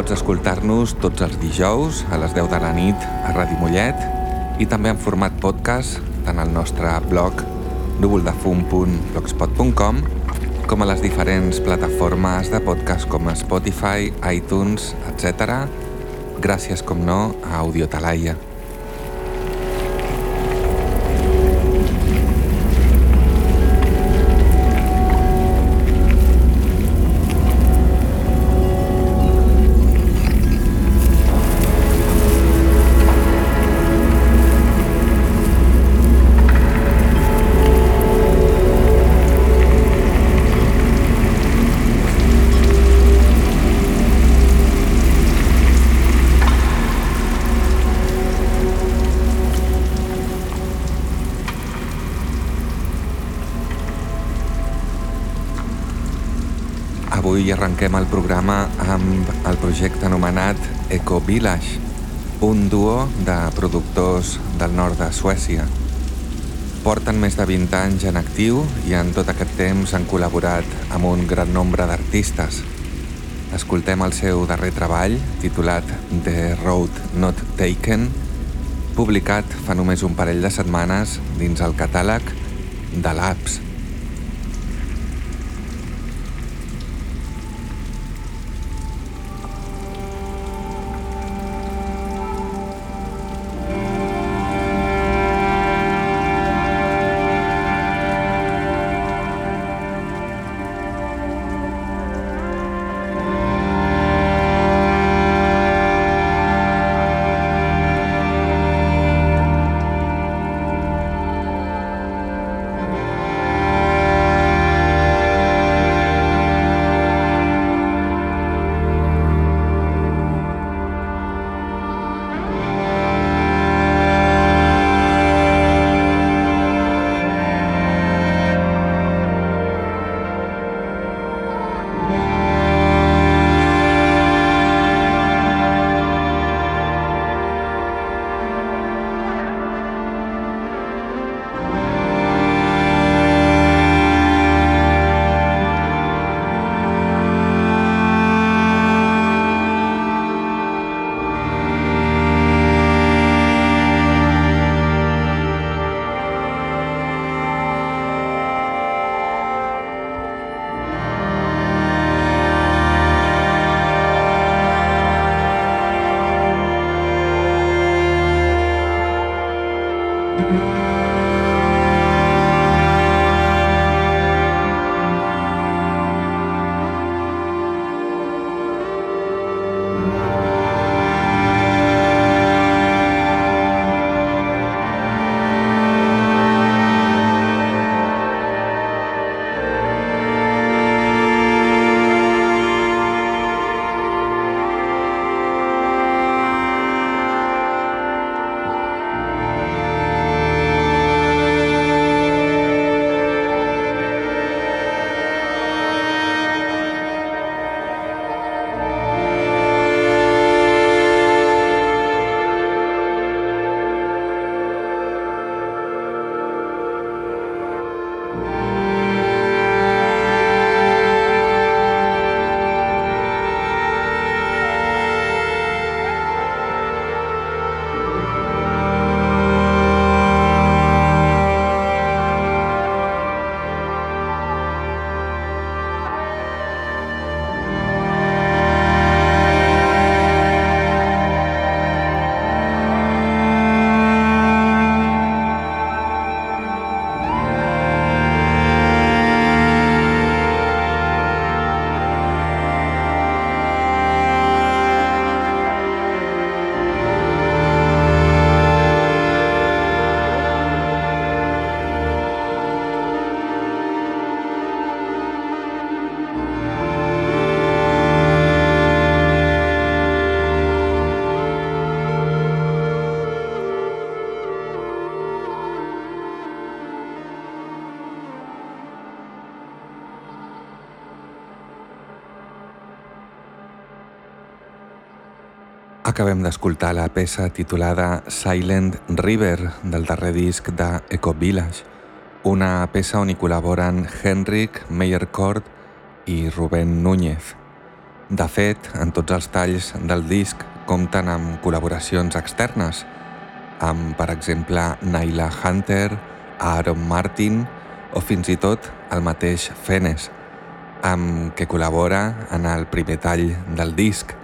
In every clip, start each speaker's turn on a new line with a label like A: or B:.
A: Pots escoltar-nos tots els dijous a les 10 de la nit a Ràdio Mollet i també en format podcast tant al nostre blog núvoldefum.blogspot.com com a les diferents plataformes de podcast com Spotify, iTunes, etc. Gràcies, com no, a Audio Arrenquem el programa amb el projecte anomenat Eco Village, un duo de productors del nord de Suècia. Porten més de 20 anys en actiu i en tot aquest temps han col·laborat amb un gran nombre d'artistes. Escoltem el seu darrer treball, titulat The Road Not Taken, publicat fa només un parell de setmanes dins el catàleg de l'Apps. Acabem d'escoltar la peça titulada Silent River del darrer disc de Eco Village, una peça on hi col·laboren Henrik Meyercord i Rubén Núñez. De fet, en tots els talls del disc compten amb col·laboracions externes, amb, per exemple, Naila Hunter, Aaron Martin o fins i tot el mateix Fenes, amb què col·labora en el primer tall del disc,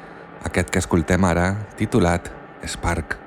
A: aquest que escoltem ara, titulat Spark.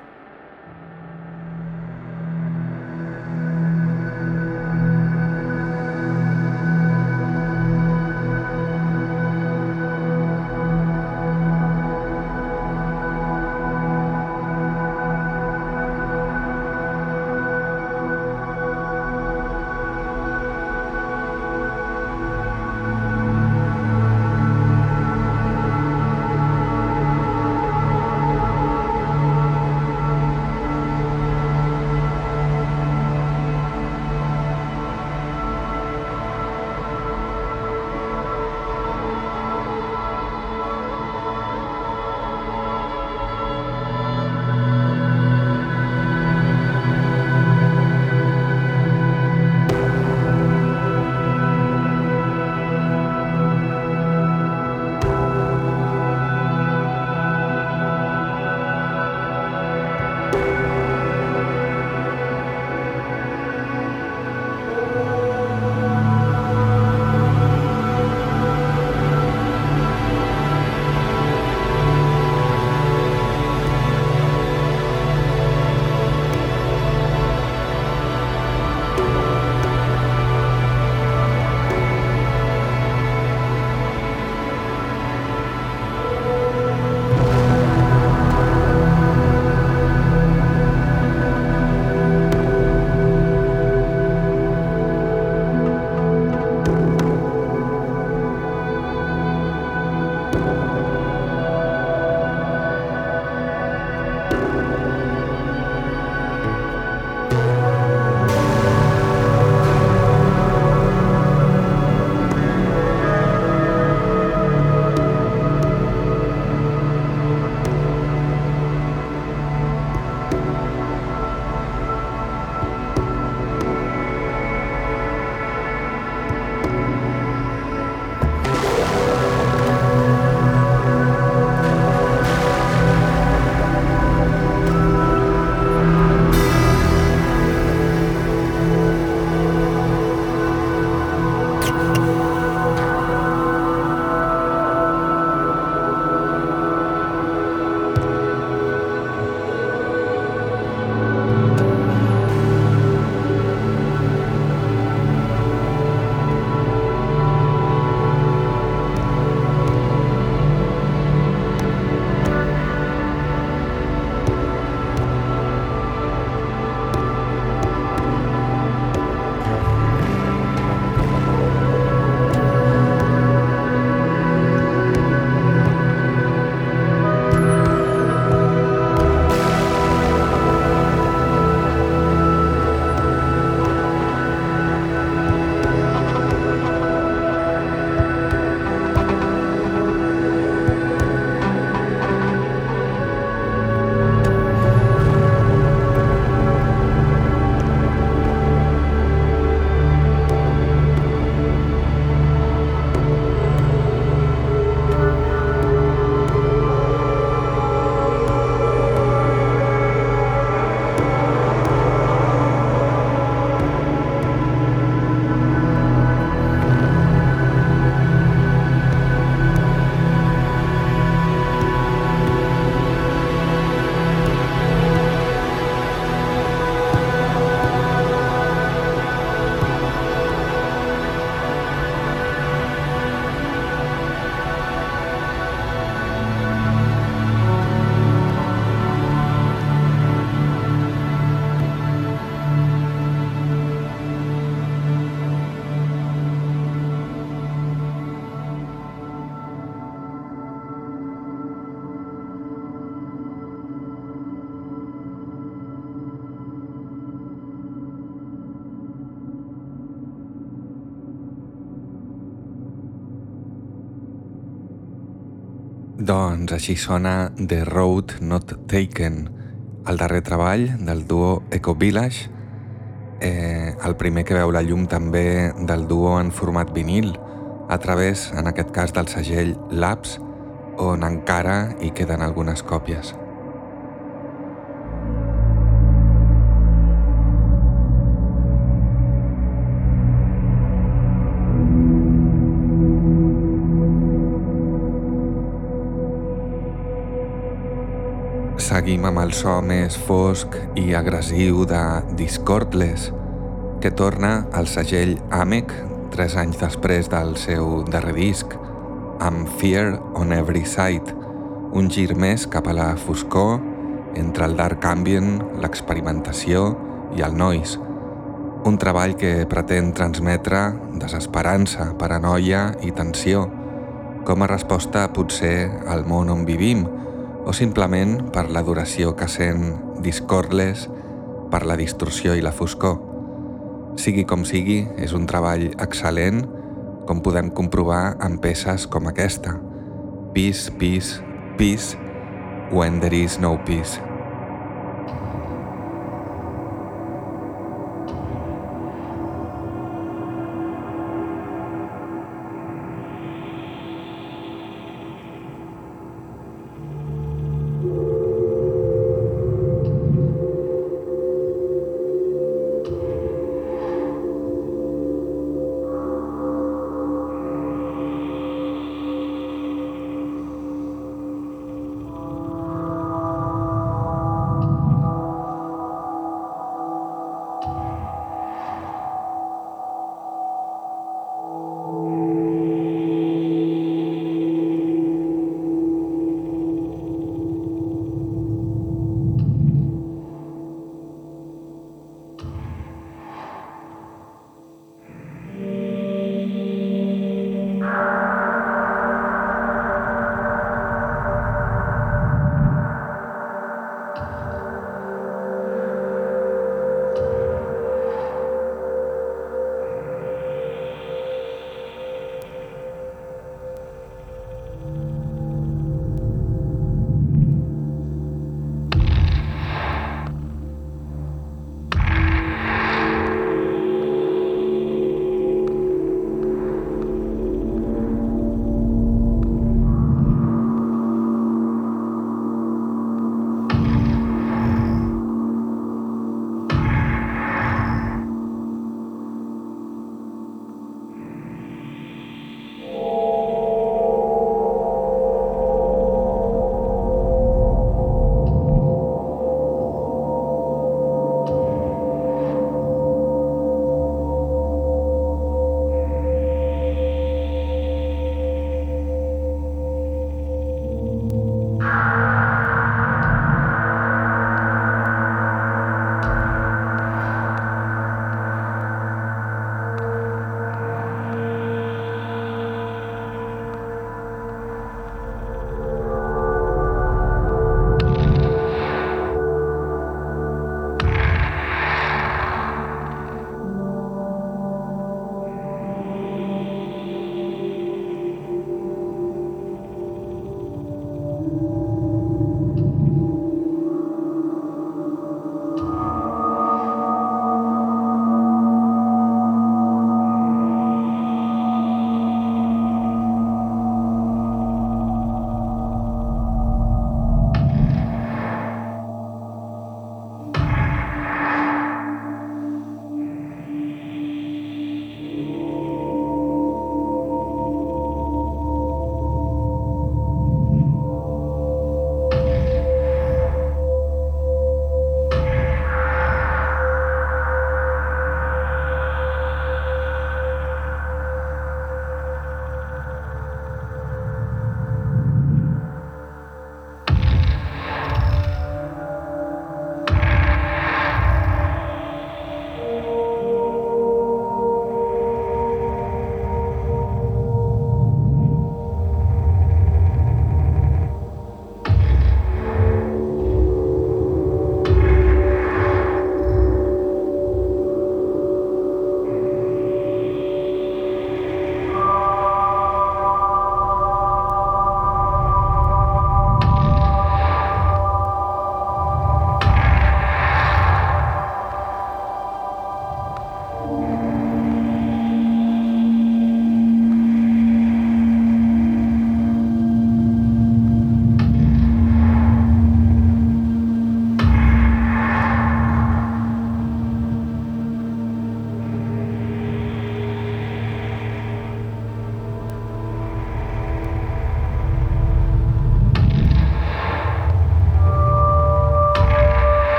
A: Doncs així sona The Road Not Taken, el darrer treball del duo Eco Village, eh, el primer que veu la llum també del duo en format vinil, a través, en aquest cas, del segell Labs, on encara hi queden algunes còpies. Seguim amb el so més fosc i agressiu de Discordless, que torna al segell Amec tres anys després del seu darrer disc, amb Fear on Every Side, un gir més cap a la foscor entre el dark ambient, l'experimentació i el noise. Un treball que pretén transmetre desesperança, paranoia i tensió, com a resposta potser al món on vivim, o simplement per l'adoració que sent Discordless per la distorsió i la foscor. Sigui com sigui, és un treball excel·lent, com podem comprovar en peces com aquesta. Peace, peace, peace, when there is no peace.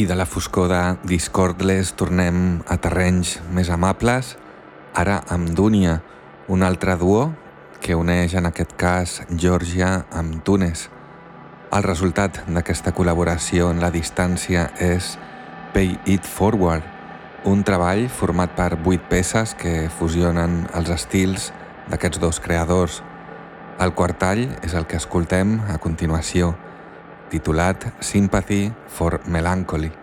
A: I de la foscor de Discordless tornem a terrenys més amables, ara amb Dunia, un altre duo que uneix en aquest cas Georgia amb Tunes. El resultat d'aquesta col·laboració en la distància és Pay It Forward, un treball format per vuit peces que fusionen els estils d'aquests dos creadors. El quart tall és el que escoltem a continuació, titulat Sympathy for Melancholy.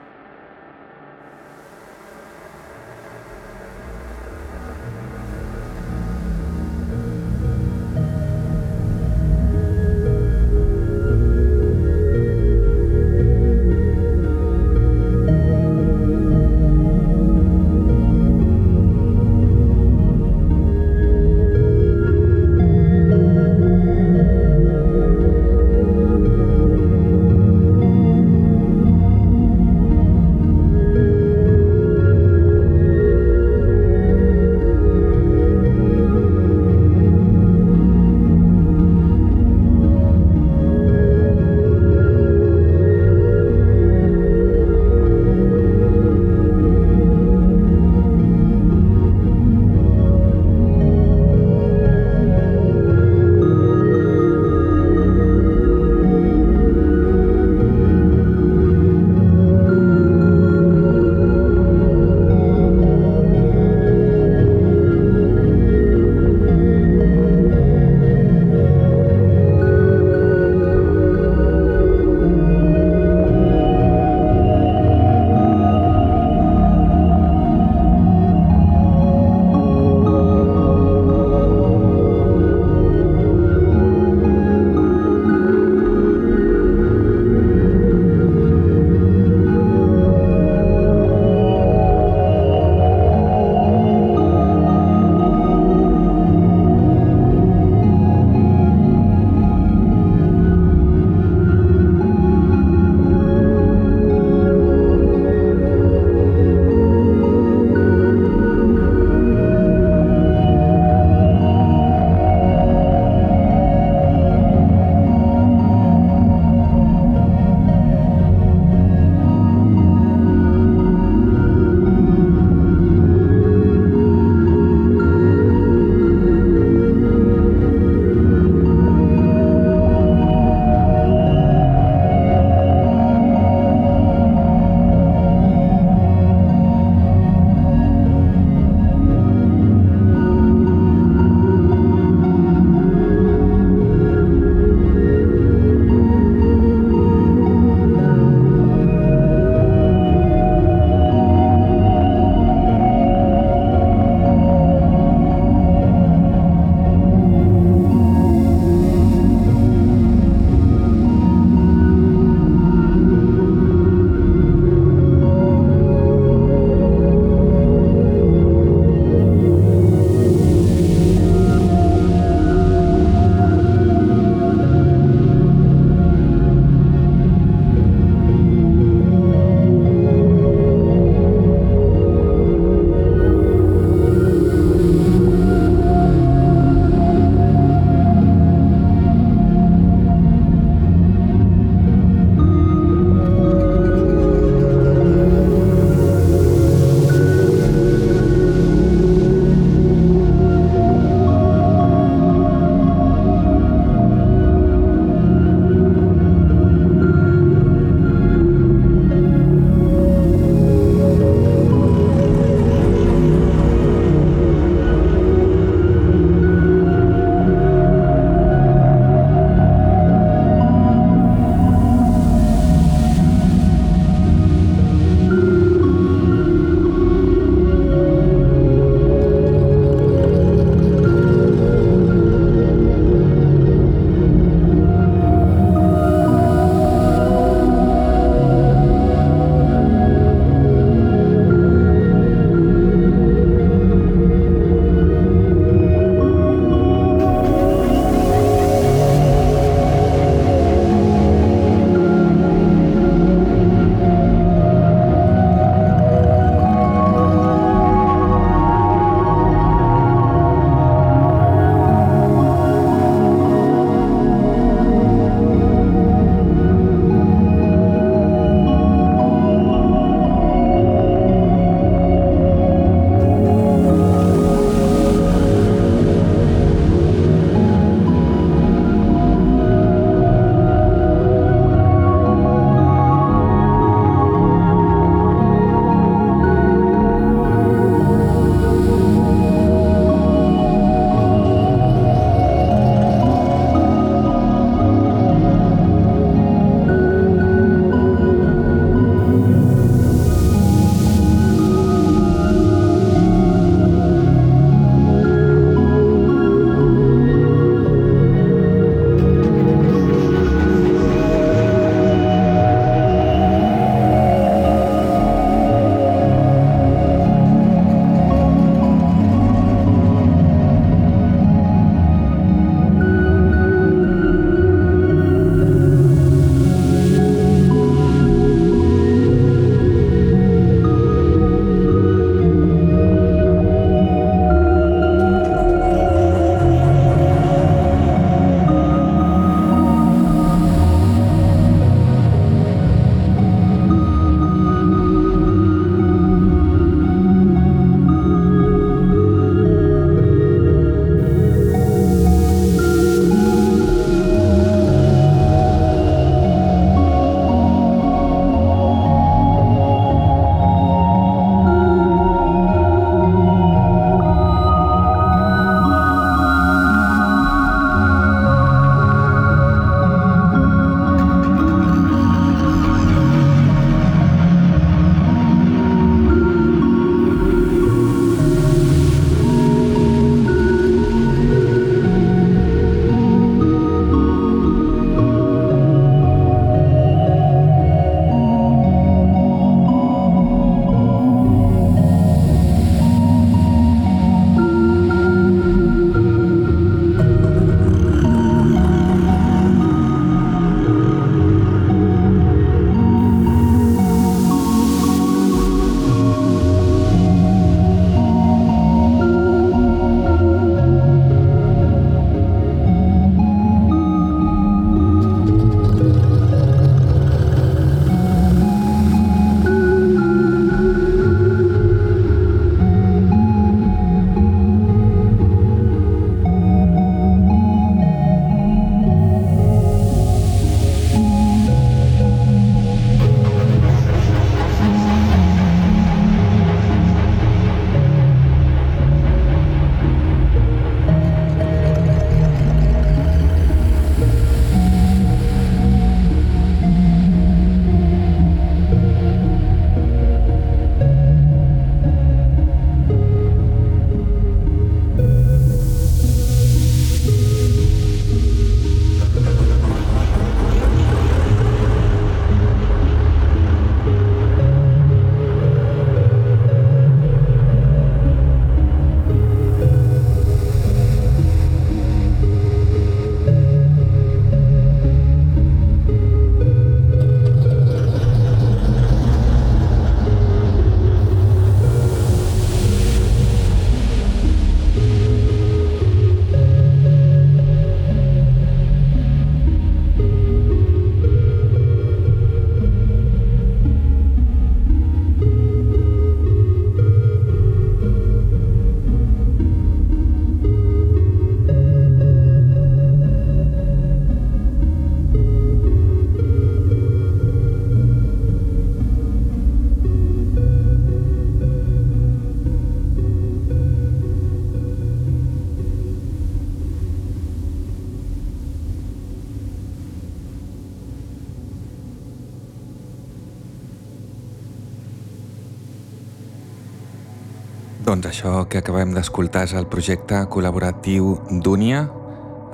A: Doncs això que acabem d'escoltar és el projecte col·laboratiu d'Unia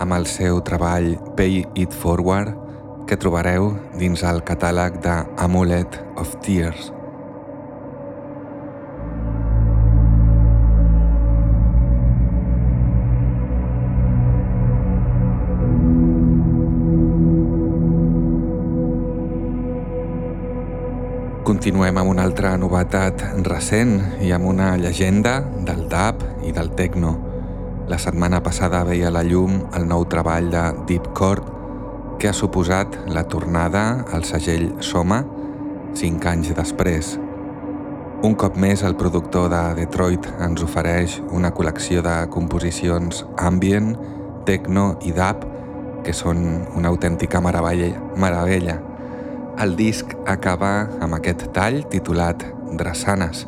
A: amb el seu treball Pay It Forward que trobareu dins el catàleg de Amulet of Tears. Continuem amb una altra novetat recent i amb una llegenda del dub i del techno. La setmana passada veia la llum el nou treball de Deep Court que ha suposat la tornada al segell Soma cinc anys després. Un cop més el productor de Detroit ens ofereix una col·lecció de composicions ambient, techno i dub que són una autèntica meravella. meravella. El disc acaba amb aquest tall titulat Drassanes,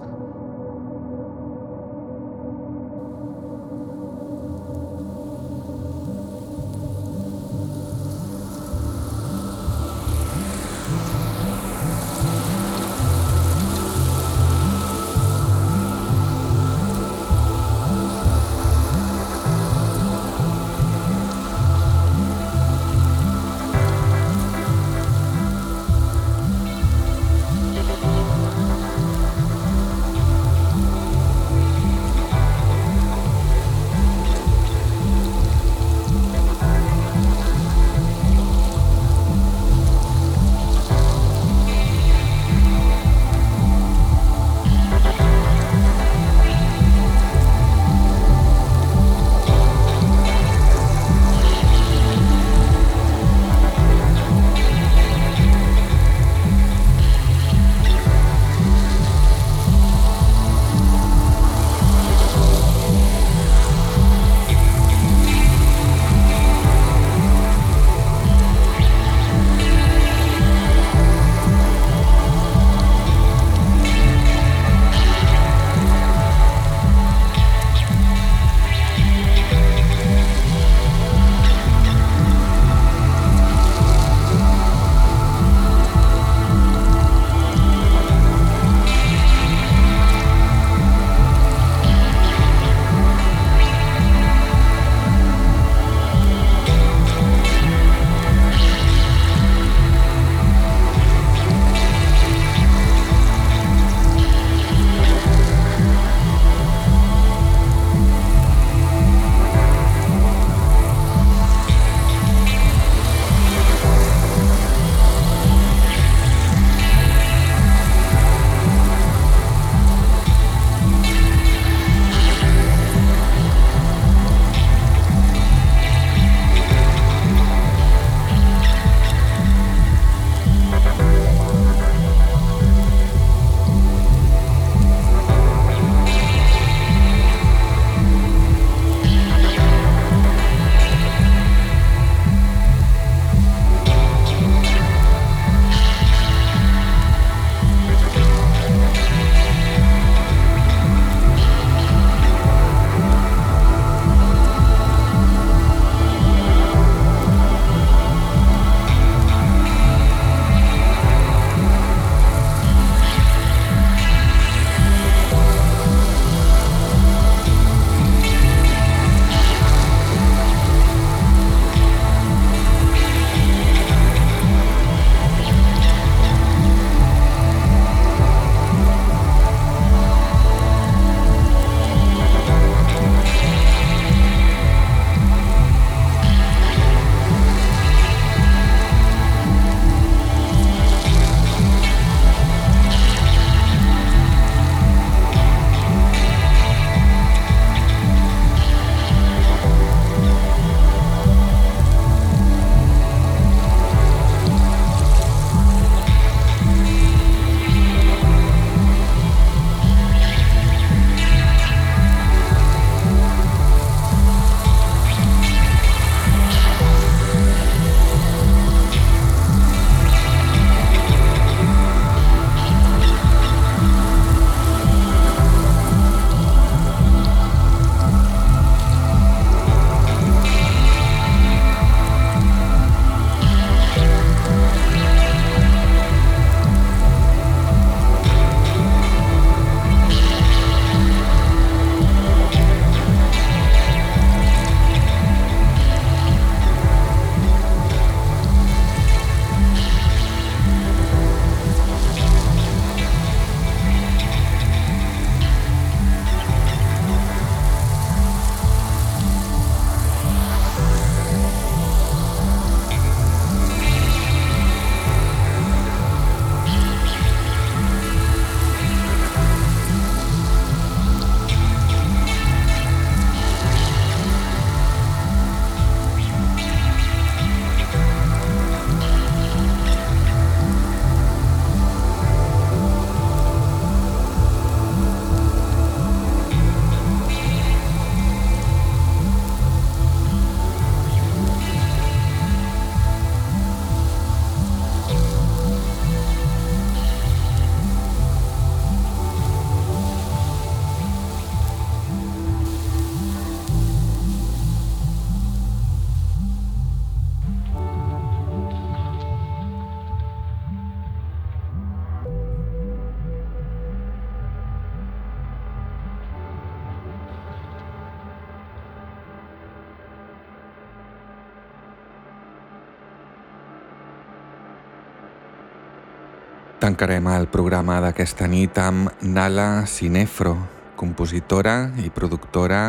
A: Tancarem el programa d'aquesta nit amb Nala Cinefro, compositora i productora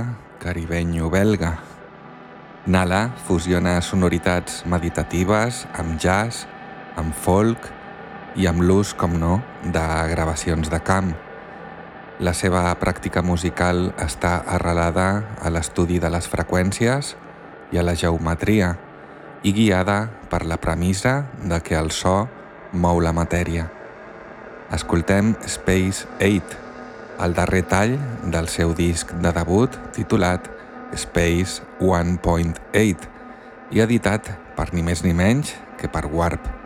A: caribenyo-belga. Nala fusiona sonoritats meditatives amb jazz, amb folk i amb l'ús, com no, de gravacions de camp. La seva pràctica musical està arrelada a l'estudi de les freqüències i a la geometria i guiada per la premissa de que el so mou la matèria escoltem Space 8, el darrer tall del seu disc de debut titulat Space 1.8 i editat per ni més ni menys que per Warp.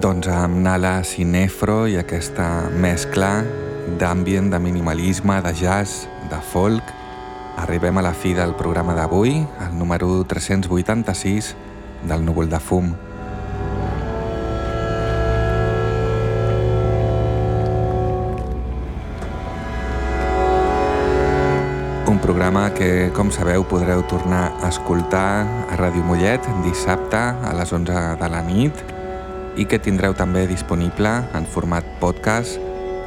A: Doncs amb Nala Cinefro i aquesta mescla d'ambient, de minimalisme, de jazz, de folk, arribem a la fi del programa d'avui, el número 386 del núvol de fum. Un programa que, com sabeu, podreu tornar a escoltar a Ràdio Mollet dissabte a les 11 de la nit i que tindreu també disponible en format podcast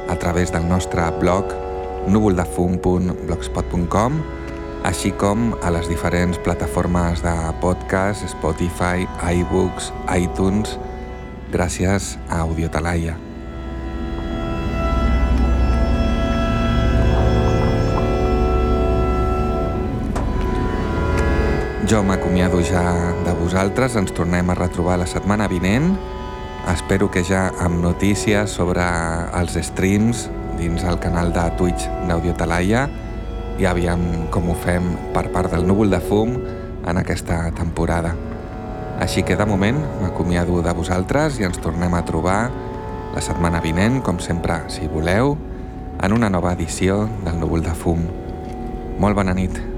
A: a través del nostre blog núvoldefum.blogspot.com així com a les diferents plataformes de podcast, Spotify, iBooks, iTunes, gràcies a Audiotalaia. Jo m'acomiado ja de vosaltres, ens tornem a retrobar la setmana vinent. Espero que ja amb notícies sobre els streams dins el canal de Twitch d'Audiotalaia i aviam com ho fem per part del núvol de fum en aquesta temporada. Així que de moment m'acomiado de vosaltres i ens tornem a trobar la setmana vinent, com sempre, si voleu, en una nova edició del núvol de fum. Molt bona nit.